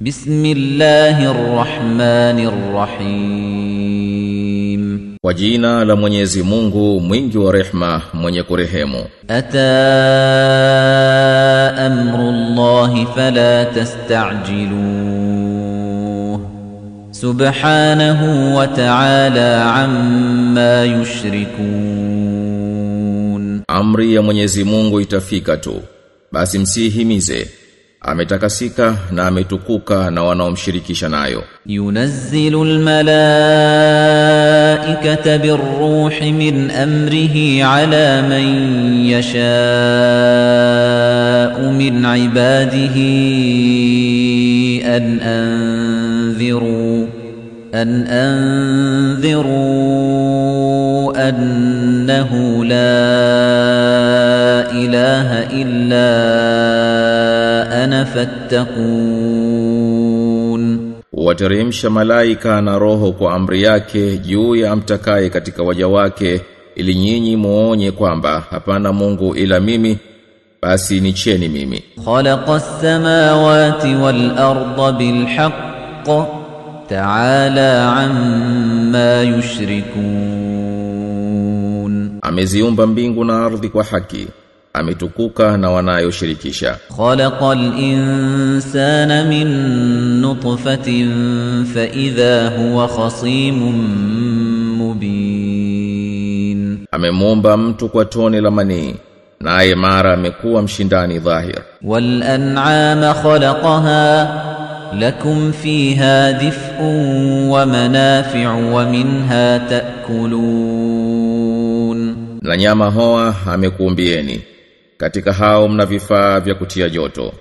بسم الله الرحمن الرحيم وجينا لمنيزي مungu mwingi wa rehma mwenye kurehemu ata amru allah fala tastajiluhu subhanahu wa ta'ala amma yushrikun amri ya mwenyezi Mungu itafika tu basi msihimize ametakasika na ametukuka na wanaomshirikisha nayo ينزل الملائكة بالروح من أمره على من يشاء من عباده أن أنذروا أن أنذروا أنه لا إله إلا ana fattaqun. Wateremsha malaika na roho kwa amri yake juu ya amtakaye katika waja wake ili nyinyi muonye kwamba hapana Mungu ila mimi basi nicheni mimi. Khalaqas samawati wal arda bil haqq ta'ala amma yushrikun. Ameziumba mbingu na ardhi kwa haki ametukuka na wanayoshirikisha. Khalaqal insana min nutfatin fa idha huwa khasimun mubin, amemomba mtu kwa tone la manii naye mara amekuwa mshindani dhahir. Wal an'ama khalaqaha lakum fiha dif'un wa manafi'u wa minha ta'kulun, na nyama hoa amekuumbieni katika hao mna vifaa vya kutia joto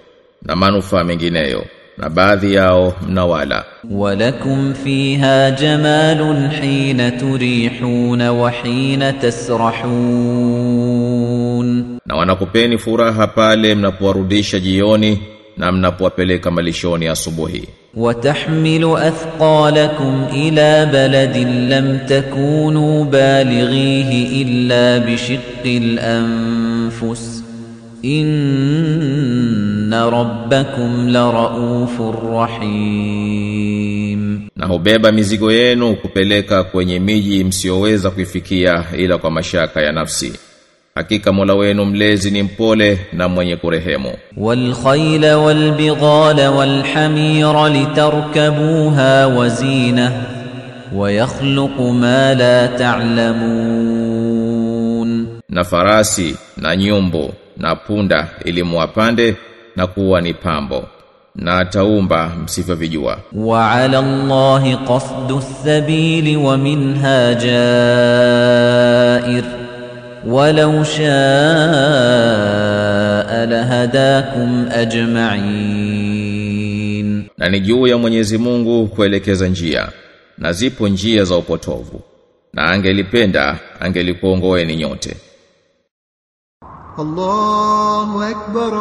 na manufaa mengineyo na baadhi yao mna wala. Walakum fiha jamalun hina turihuna wa hina tasrahun. Na wanakupeni furaha pale mnapowarudisha jioni na mnapowapeleka malishoni asubuhi. Wa tahmilu athqalakum ila baladin lam takunu balighihi illa bishiqqil anfus. Inna rabbakum laraufur rahim, na hubeba mizigo yenu kupeleka kwenye miji msioweza kuifikia ila kwa mashaka ya nafsi. Hakika Mola wenu mlezi ni mpole na mwenye kurehemu. Wal khayla wal bighala wal hamira litarkabuha wazina wa yakhluqu ma la ta'lamun, na farasi na nyumbu na punda ili muwapande na kuwa ni pambo na ataumba msivyovijua. wa ala Allahi qasdu thabili wa minha jair walau shaa lahadakum ajma'in, na ni juu ya Mwenyezi Mungu kuelekeza njia na zipo njia za upotovu, na angelipenda angelikuongoeni nyote. الله أكبر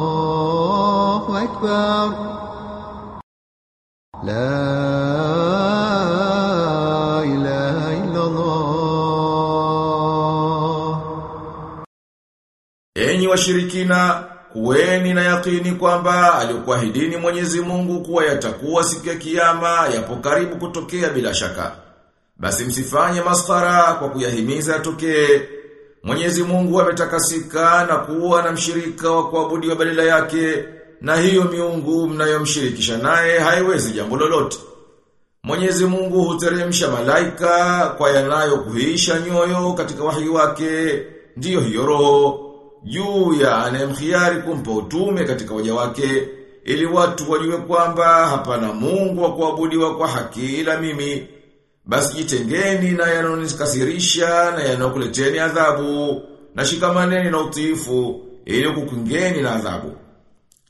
الله أكبر لا إله إلا الله Enyi washirikina, kuweni na yakini kwamba alikuahidini Mwenyezi Mungu kuwa yatakuwa siku ya kiyama yapo karibu kutokea bila shaka. Basi msifanye maskara kwa kuyahimiza yatokee. Mwenyezi Mungu ametakasika na kuwa na mshirika wa kuabudiwa badala yake, na hiyo miungu mnayomshirikisha naye haiwezi jambo lolote. Mwenyezi Mungu huteremsha malaika kwa yanayo kuhisha nyoyo katika wahi wake, ndiyo hiyo roho, juu ya anemkhiari kumpa utume katika waja wake, ili watu wajue kwamba hapana Mungu wa kuabudiwa kwa haki ila mimi. Basi jitengeni na yanonikasirisha na yanokuleteni adhabu, na shikamaneni na utiifu, ili kukungeni na adhabu.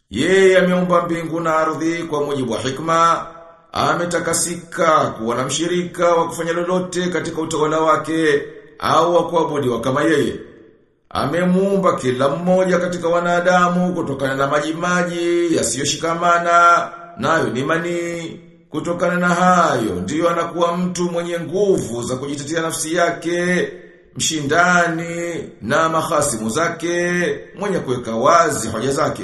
Yeye ameumba mbingu na ardhi kwa mujibu wa hikma, ametakasika kuwa na mshirika wa kufanya lolote katika utawala wake au wa kuabudiwa kama yeye. Amemuumba kila mmoja katika wanadamu kutokana na maji maji yasiyoshikamana nayo ni manii. Kutokana na hayo ndiyo anakuwa mtu mwenye nguvu za kujitetea nafsi yake, mshindani na mahasimu zake, mwenye kuweka wazi hoja zake.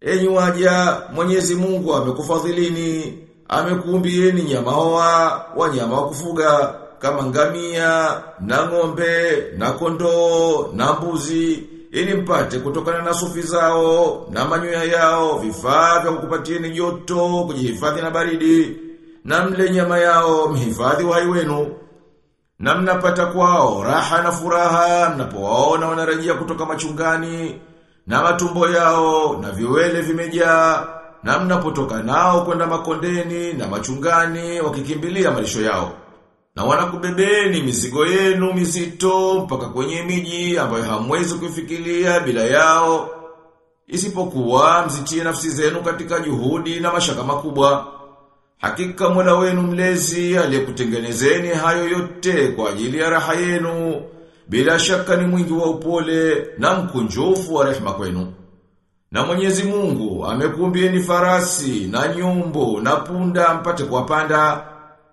Enyi waja, Mwenyezi Mungu amekufadhilini, amekuumbieni nyama hoa, wanyama wa kufuga kama ngamia, na ng'ombe, na kondoo, na mbuzi, ili mpate kutokana na sufi zao na manyoya yao vifaa vya kukupatieni joto, kujihifadhi na baridi, na mle nyama yao mhifadhi uhai wenu. Na mnapata kwao raha na furaha mnapowaona wanarejea kutoka machungani na matumbo yao na viwele vimejaa na mnapotoka nao kwenda makondeni na machungani wakikimbilia malisho yao. Na wanakubebeni mizigo yenu mizito mpaka kwenye miji ambayo hamwezi kufikiria bila yao. Isipokuwa mzitie nafsi zenu katika juhudi na mashaka makubwa. Hakika Mola wenu mlezi aliyekutengenezeni hayo yote kwa ajili ya raha yenu. Bila shaka ni mwingi wa upole na mkunjufu wa rehema kwenu. Na Mwenyezi Mungu amekumbieni farasi na nyumbu na punda mpate kuwapanda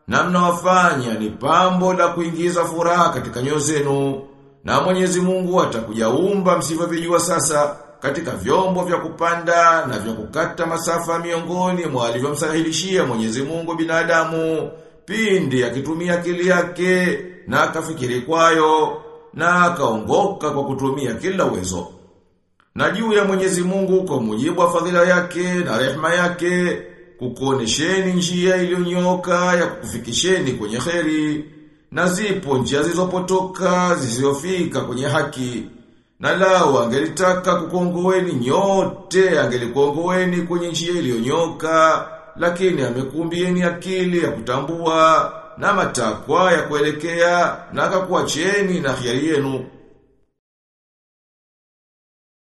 na mnawafanya ni pambo la kuingiza furaha katika nyoyo zenu. Na Mwenyezi Mungu atakujaumba msivyovijua sasa katika vyombo vya kupanda na vya kukata masafa miongoni mwa alivyomsahilishia Mwenyezi Mungu binadamu pindi akitumia akili yake na akafikiri kwayo na akaongoka kwa kutumia kila uwezo. Na juu ya Mwenyezi Mungu kwa mujibu wa fadhila yake na rehema yake kukuonesheni njia iliyonyoka ya kukufikisheni kwenye kheri na zipo njia zilizopotoka zisizofika kwenye haki. Na lao angelitaka kukongoweni nyote angelikongoweni kwenye njia iliyonyoka lakini amekumbieni akili ya kutambua na matakwa ya kuelekea na akakuacheni na hiari yenu.